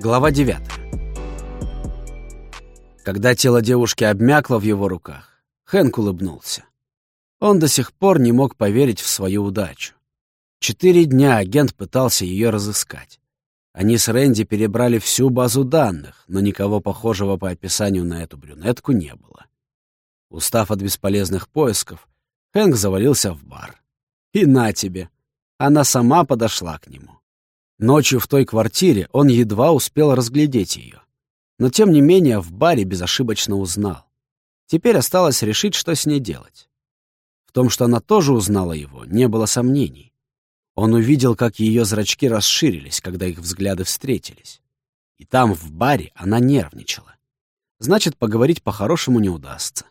Глава 9 Когда тело девушки обмякло в его руках, Хэнк улыбнулся. Он до сих пор не мог поверить в свою удачу. Четыре дня агент пытался ее разыскать. Они с Рэнди перебрали всю базу данных, но никого похожего по описанию на эту брюнетку не было. Устав от бесполезных поисков, Хэнк завалился в бар. И на тебе! Она сама подошла к нему. Ночью в той квартире он едва успел разглядеть ее. Но тем не менее в баре безошибочно узнал. Теперь осталось решить, что с ней делать. В том, что она тоже узнала его, не было сомнений. Он увидел, как ее зрачки расширились, когда их взгляды встретились. И там, в баре, она нервничала. Значит, поговорить по-хорошему не удастся.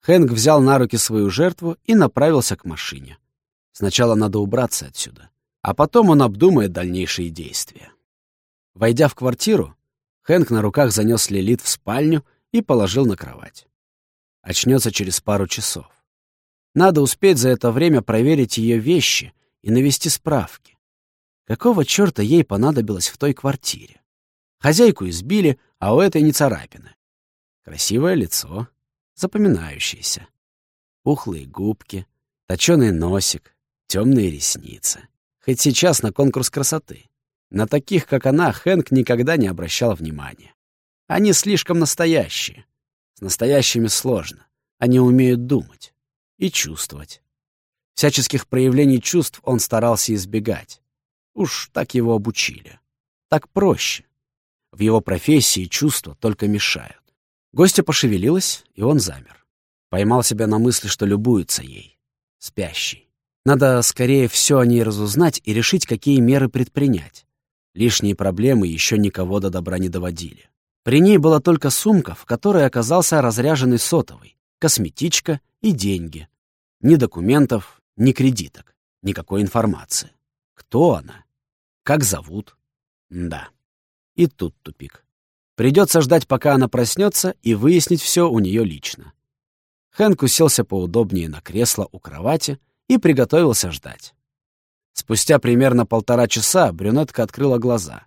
Хэнк взял на руки свою жертву и направился к машине. Сначала надо убраться отсюда, а потом он обдумает дальнейшие действия. Войдя в квартиру, Хэнк на руках занес Лилит в спальню и положил на кровать. Очнется через пару часов. Надо успеть за это время проверить ее вещи — и навести справки. Какого черта ей понадобилось в той квартире? Хозяйку избили, а у этой не царапины. Красивое лицо, запоминающееся. Пухлые губки, точеный носик, темные ресницы. Хоть сейчас на конкурс красоты. На таких, как она, Хэнк никогда не обращал внимания. Они слишком настоящие. С настоящими сложно. Они умеют думать и чувствовать. Всяческих проявлений чувств он старался избегать. Уж так его обучили. Так проще. В его профессии чувства только мешают. Гостья пошевелилась, и он замер. Поймал себя на мысли, что любуется ей. Спящей. Надо скорее все о ней разузнать и решить, какие меры предпринять. Лишние проблемы еще никого до добра не доводили. При ней была только сумка, в которой оказался разряженный сотовый, косметичка и деньги. Ни документов, ни кредиток, никакой информации. Кто она? Как зовут? Да. И тут тупик. Придется ждать, пока она проснется, и выяснить все у нее лично. Хэнк уселся поудобнее на кресло у кровати и приготовился ждать. Спустя примерно полтора часа брюнетка открыла глаза.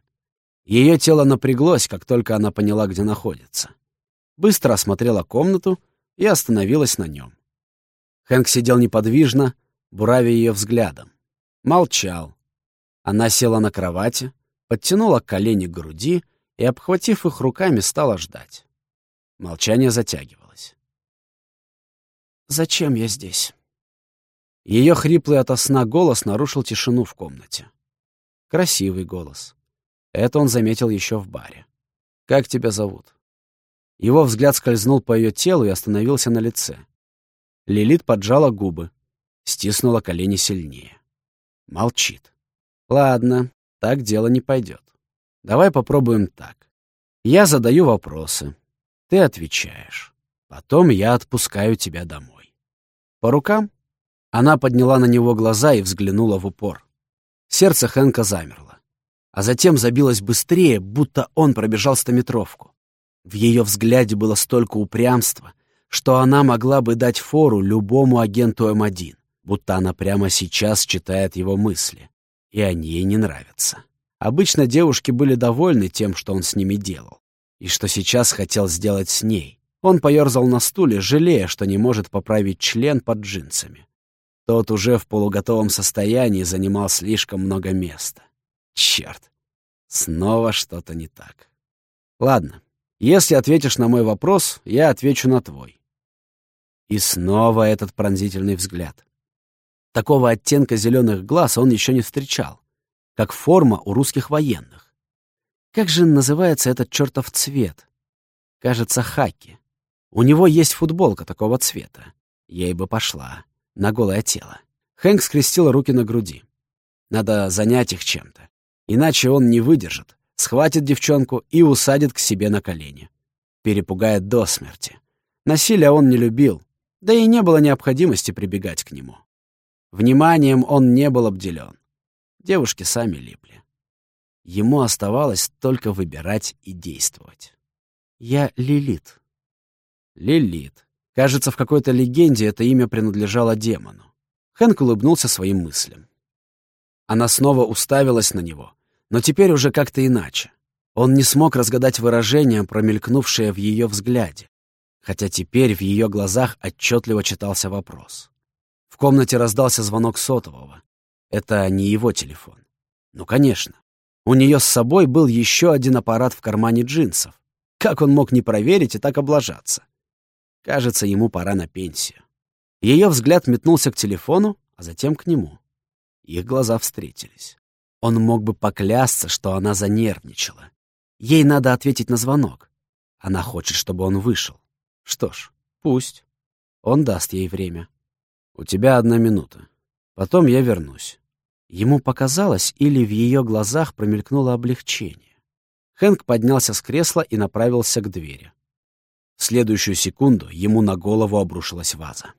Ее тело напряглось, как только она поняла, где находится. Быстро осмотрела комнату и остановилась на нем. Хэнк сидел неподвижно, буравя ее взглядом. Молчал. Она села на кровати, подтянула колени к груди и, обхватив их руками, стала ждать. Молчание затягивалось. «Зачем я здесь?» Ее хриплый ото сна голос нарушил тишину в комнате. Красивый голос. Это он заметил еще в баре. «Как тебя зовут?» Его взгляд скользнул по ее телу и остановился на лице. Лилит поджала губы, стиснула колени сильнее. Молчит. Ладно, так дело не пойдет. Давай попробуем так. Я задаю вопросы. Ты отвечаешь. Потом я отпускаю тебя домой. По рукам? Она подняла на него глаза и взглянула в упор. Сердце Хэнка замерло. А затем забилось быстрее, будто он пробежал стометровку. В ее взгляде было столько упрямства, что она могла бы дать фору любому агенту М1 будто она прямо сейчас читает его мысли, и они ей не нравятся. Обычно девушки были довольны тем, что он с ними делал, и что сейчас хотел сделать с ней. Он поерзал на стуле, жалея, что не может поправить член под джинсами. Тот уже в полуготовом состоянии занимал слишком много места. Черт, снова что-то не так. Ладно, если ответишь на мой вопрос, я отвечу на твой. И снова этот пронзительный взгляд. Такого оттенка зеленых глаз он еще не встречал, как форма у русских военных. Как же называется этот чертов цвет? Кажется, хаки. У него есть футболка такого цвета. Ей бы пошла. На голое тело. Хэнк скрестил руки на груди. Надо занять их чем-то. Иначе он не выдержит, схватит девчонку и усадит к себе на колени. Перепугает до смерти. Насилия он не любил, да и не было необходимости прибегать к нему. Вниманием он не был обделен. Девушки сами липли. Ему оставалось только выбирать и действовать. «Я Лилит». Лилит. Кажется, в какой-то легенде это имя принадлежало демону. Хэнк улыбнулся своим мыслям. Она снова уставилась на него, но теперь уже как-то иначе. Он не смог разгадать выражение, промелькнувшее в ее взгляде, хотя теперь в ее глазах отчетливо читался вопрос. В комнате раздался звонок сотового. Это не его телефон. Ну, конечно. У нее с собой был еще один аппарат в кармане джинсов. Как он мог не проверить и так облажаться? Кажется, ему пора на пенсию. Ее взгляд метнулся к телефону, а затем к нему. Их глаза встретились. Он мог бы поклясться, что она занервничала. Ей надо ответить на звонок. Она хочет, чтобы он вышел. Что ж, пусть. Он даст ей время. «У тебя одна минута. Потом я вернусь». Ему показалось, или в ее глазах промелькнуло облегчение. Хэнк поднялся с кресла и направился к двери. Следующую секунду ему на голову обрушилась ваза.